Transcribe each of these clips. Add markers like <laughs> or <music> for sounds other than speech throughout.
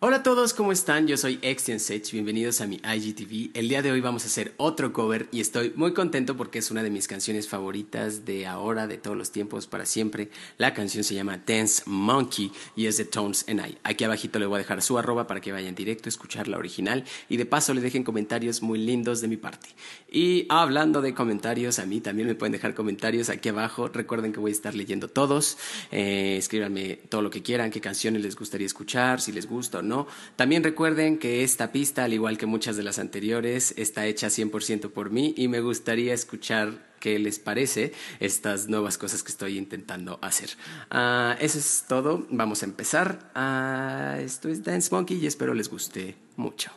Hola a todos, ¿cómo están? Yo soy Sech, bienvenidos a mi IGTV. El día de hoy vamos a hacer otro cover y estoy muy contento porque es una de mis canciones favoritas de ahora, de todos los tiempos, para siempre. La canción se llama Dance Monkey y es de Tones and I. Aquí abajito le voy a dejar su arroba para que vayan directo a escuchar la original y de paso le dejen comentarios muy lindos de mi parte. Y hablando de comentarios, a mí también me pueden dejar comentarios aquí abajo. Recuerden que voy a estar leyendo todos. Eh, escríbanme todo lo que quieran, qué canciones les gustaría escuchar, si les gusta o no. También recuerden que esta pista, al igual que muchas de las anteriores, está hecha 100% por mí y me gustaría escuchar qué les parece estas nuevas cosas que estoy intentando hacer. Ah, eso es todo, vamos a empezar. Ah, esto es Dance Monkey y espero les guste mucho.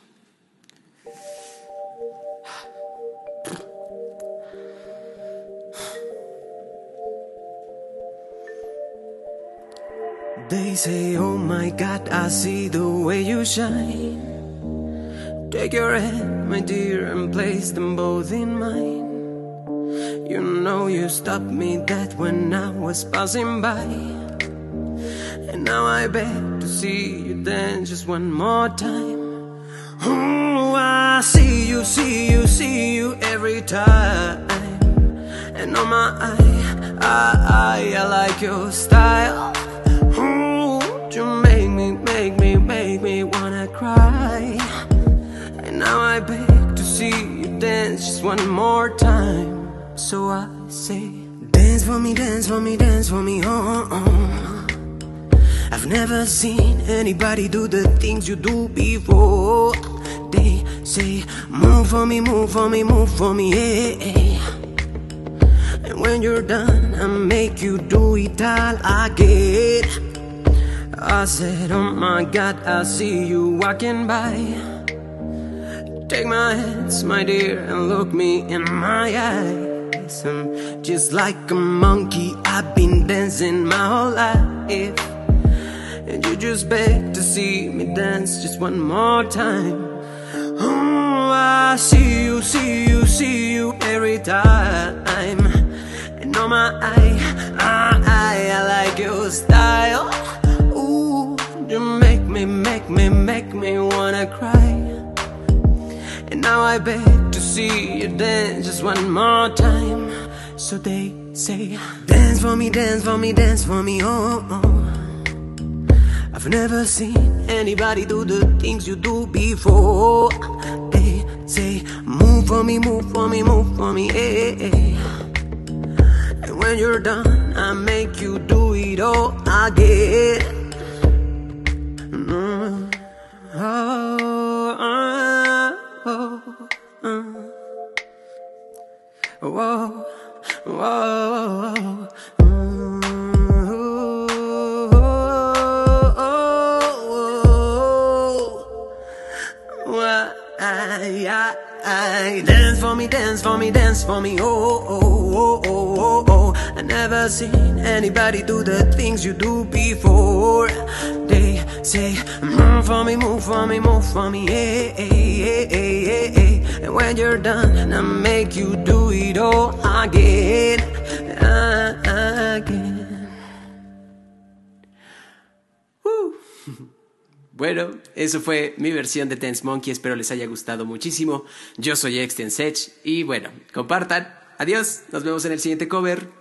They say, Oh my God, I see the way you shine. Take your hand, my dear, and place them both in mine. You know you stopped me dead when I was passing by. And now I beg to see you dance just one more time. Oh, I see you, see you, see you every time. And on my eye, I, I, I like your style. Make me, make me, wanna cry. And now I beg to see you dance just one more time. So I say Dance for me, dance for me, dance for me, oh, oh. oh. I've never seen anybody do the things you do before. They say Move for me, move for me, move for me, yeah. And when you're done, I make you do it all again I said, Oh my God, I see you walking by. Take my hands, my dear, and look me in my eyes. I'm just like a monkey, I've been dancing my whole life. And you just beg to see me dance just one more time. Oh, I see you, see you, see you every time. And on my eye, I, I, I like your style. I to see you dance just one more time So they say Dance for me, dance for me, dance for me, oh, oh. I've never seen anybody do the things you do before They say Move for me, move for me, move for me, eh, eh. And when you're done, I make you do it all again whoa, whoa. whoa. Dance for me, dance for me, dance for me, oh, oh, oh, oh, oh, oh. I never seen anybody do the things you do before. They say, move for me, move for me, move for me, yeah, yeah, yeah, yeah. And when you're done, make you do it all again, again. <laughs> Bueno, eso fue mi versión de Tense Monkey. Espero les haya gustado muchísimo. Yo soy Extensech y bueno, compartan. Adiós. Nos vemos en el siguiente cover.